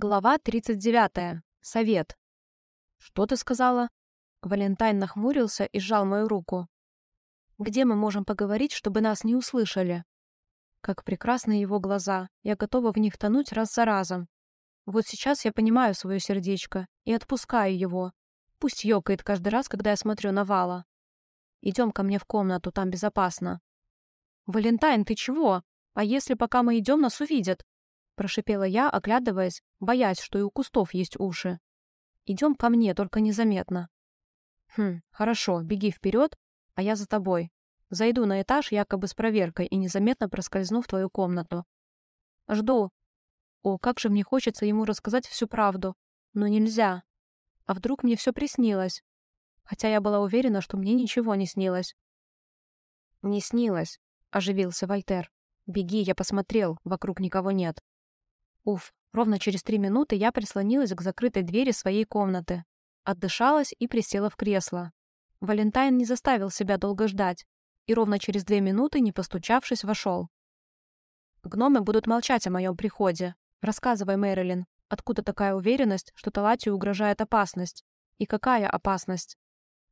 Глава 39. Совет. «Что ты сказала?» Валентайн нахмурился и сжал мою руку. «Где мы можем поговорить, чтобы нас не услышали?» Как прекрасны его глаза. Я готова в них тонуть раз за разом. Вот сейчас я понимаю свое сердечко и отпускаю его. Пусть ёкает каждый раз, когда я смотрю на Вала. Идем ко мне в комнату, там безопасно. «Валентайн, ты чего? А если пока мы идем, нас увидят?» Прошипела я, оглядываясь, боясь, что и у кустов есть уши. «Идем ко мне, только незаметно». «Хм, хорошо, беги вперед, а я за тобой. Зайду на этаж якобы с проверкой и незаметно проскользну в твою комнату. Жду. О, как же мне хочется ему рассказать всю правду. Но нельзя. А вдруг мне все приснилось? Хотя я была уверена, что мне ничего не снилось. «Не снилось», — оживился Вольтер. «Беги, я посмотрел, вокруг никого нет». Уф, ровно через три минуты я прислонилась к закрытой двери своей комнаты. Отдышалась и присела в кресло. Валентайн не заставил себя долго ждать, и ровно через две минуты, не постучавшись, вошел. «Гномы будут молчать о моем приходе. Рассказывай, Мэрилин, откуда такая уверенность, что Талатию угрожает опасность? И какая опасность?»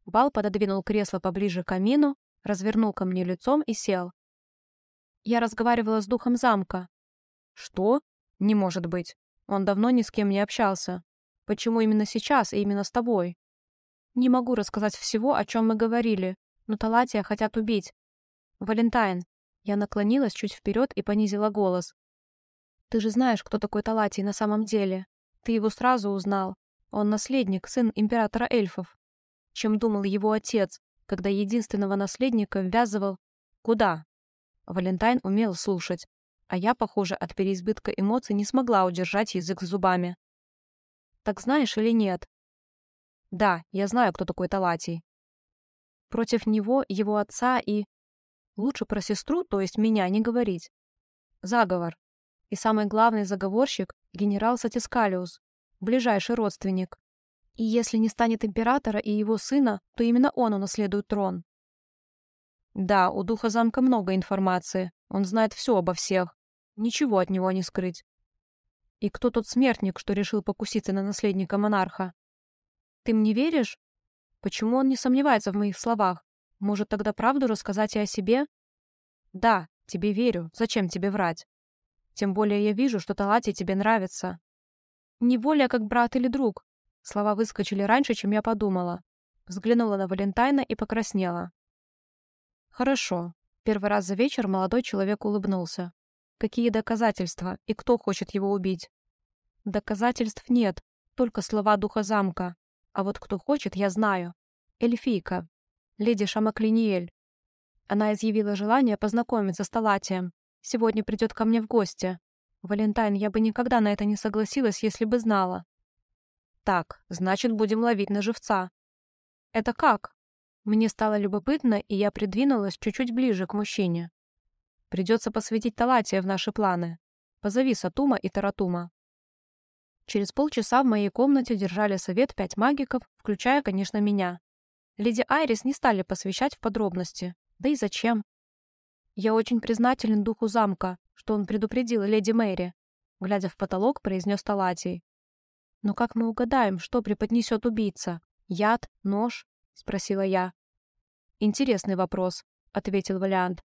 Бал пододвинул кресло поближе к камину, развернул ко мне лицом и сел. Я разговаривала с духом замка. «Что?» «Не может быть. Он давно ни с кем не общался. Почему именно сейчас и именно с тобой?» «Не могу рассказать всего, о чем мы говорили, но Талатия хотят убить. Валентайн». Я наклонилась чуть вперед и понизила голос. «Ты же знаешь, кто такой Талатий на самом деле. Ты его сразу узнал. Он наследник, сын императора эльфов. Чем думал его отец, когда единственного наследника ввязывал... Куда?» Валентайн умел слушать, а я, похоже, от переизбытка эмоций не смогла удержать язык зубами. «Так знаешь или нет?» «Да, я знаю, кто такой Талатий. Против него, его отца и... Лучше про сестру, то есть меня, не говорить. Заговор. И самый главный заговорщик — генерал Сатискалиус, ближайший родственник. И если не станет императора и его сына, то именно он унаследует трон. Да, у духа замка много информации. Он знает все обо всех. Ничего от него не скрыть. И кто тот смертник, что решил покуситься на наследника монарха? Ты мне веришь? Почему он не сомневается в моих словах? Может, тогда правду рассказать и о себе? Да, тебе верю. Зачем тебе врать? Тем более я вижу, что Талати тебе нравится. Не более как брат или друг. Слова выскочили раньше, чем я подумала. Взглянула на Валентайна и покраснела. Хорошо. Первый раз за вечер молодой человек улыбнулся. Какие доказательства и кто хочет его убить? Доказательств нет, только слова духа замка. А вот кто хочет, я знаю. Эльфийка. Леди Шамаклиниэль. Она изъявила желание познакомиться с Талатием. Сегодня придет ко мне в гости. Валентайн, я бы никогда на это не согласилась, если бы знала. Так, значит, будем ловить на живца. Это как? Мне стало любопытно, и я придвинулась чуть-чуть ближе к мужчине. Придется посвятить Талатия в наши планы. Позови Сатума и Таратума. Через полчаса в моей комнате держали совет пять магиков, включая, конечно, меня. Леди Айрис не стали посвящать в подробности. Да и зачем? Я очень признателен духу замка, что он предупредил леди Мэри. Глядя в потолок, произнес Талатий. «Но как мы угадаем, что преподнесет убийца? Яд? Нож?» — спросила я. «Интересный вопрос», — ответил Валиант.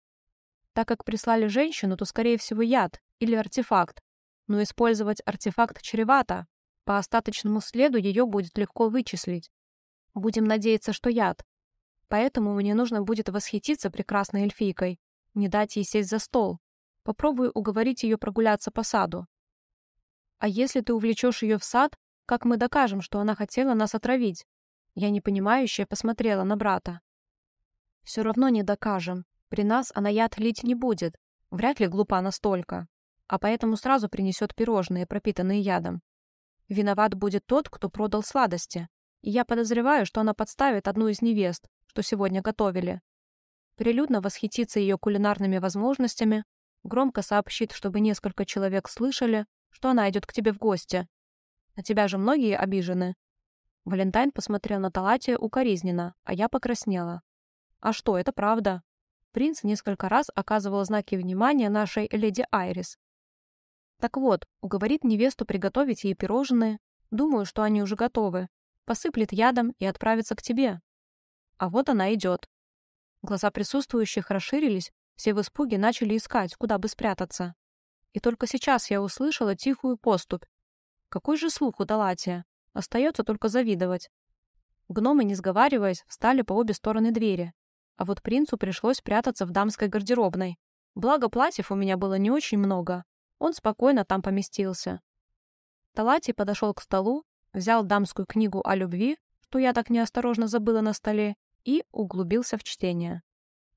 Так как прислали женщину, то, скорее всего, яд или артефакт. Но использовать артефакт чревато. По остаточному следу ее будет легко вычислить. Будем надеяться, что яд. Поэтому мне нужно будет восхититься прекрасной эльфийкой, не дать ей сесть за стол. Попробую уговорить ее прогуляться по саду. А если ты увлечешь ее в сад, как мы докажем, что она хотела нас отравить? Я непонимающе посмотрела на брата. Все равно не докажем. При нас она яд лить не будет, вряд ли глупа настолько, а поэтому сразу принесет пирожные, пропитанные ядом. Виноват будет тот, кто продал сладости, и я подозреваю, что она подставит одну из невест, что сегодня готовили. Прилюдно восхитится ее кулинарными возможностями, громко сообщит, чтобы несколько человек слышали, что она идет к тебе в гости. На тебя же многие обижены. Валентайн посмотрел на Талатия укоризненно, а я покраснела. А что, это правда. Принц несколько раз оказывал знаки внимания нашей леди Айрис. Так вот, уговорит невесту приготовить ей пирожные. Думаю, что они уже готовы. Посыплет ядом и отправится к тебе. А вот она идет. Глаза присутствующих расширились, все в испуге начали искать, куда бы спрятаться. И только сейчас я услышала тихую поступь. Какой же слух у Далатия? Остается только завидовать. Гномы, не сговариваясь, встали по обе стороны двери. А вот принцу пришлось прятаться в дамской гардеробной. Благо, платьев у меня было не очень много. Он спокойно там поместился. Талати подошел к столу, взял дамскую книгу о любви, что я так неосторожно забыла на столе, и углубился в чтение.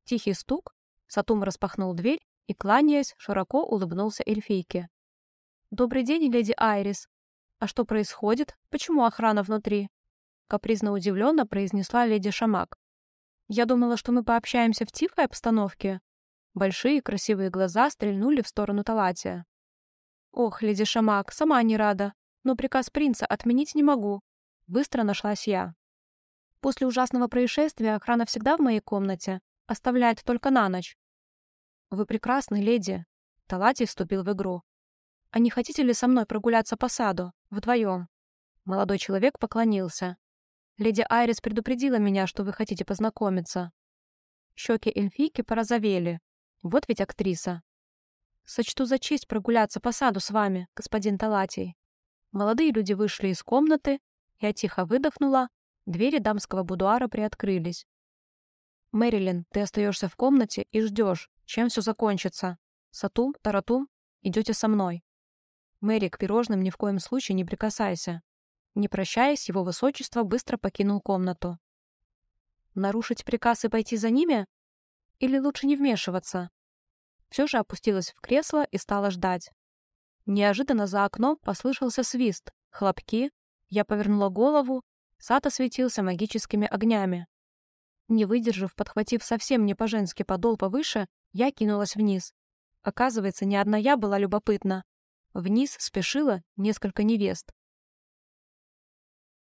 Тихий стук, Сатум распахнул дверь и, кланяясь, широко улыбнулся эльфийке. «Добрый день, леди Айрис. А что происходит? Почему охрана внутри?» Капризно удивленно произнесла леди Шамак. «Я думала, что мы пообщаемся в тихой обстановке». Большие красивые глаза стрельнули в сторону Талатия. «Ох, леди Шамак, сама не рада, но приказ принца отменить не могу». Быстро нашлась я. После ужасного происшествия охрана всегда в моей комнате, оставляет только на ночь. Вы прекрасны, леди. Талати вступил в игру. А не хотите ли со мной прогуляться по саду, вдвоем? Молодой человек поклонился. Леди Айрис предупредила меня, что вы хотите познакомиться. Щеки эльфийки порозовели. Вот ведь актриса. Сочту за честь прогуляться по саду с вами, господин Талатий. Молодые люди вышли из комнаты, я тихо выдохнула, двери дамского будуара приоткрылись. «Мэрилин, ты остаешься в комнате и ждешь, чем все закончится. Сатум, Таратум, идете со мной. Мэри, к пирожным ни в коем случае не прикасайся». Не прощаясь, его высочество быстро покинул комнату. Нарушить приказ и пойти за ними? Или лучше не вмешиваться? Все же опустилась в кресло и стала ждать. Неожиданно за окном послышался свист, хлопки. Я повернула голову, сад осветился магическими огнями. Не выдержав, подхватив совсем не по-женски подол повыше, я кинулась вниз. Оказывается, не одна я была любопытна. Вниз спешила несколько невест.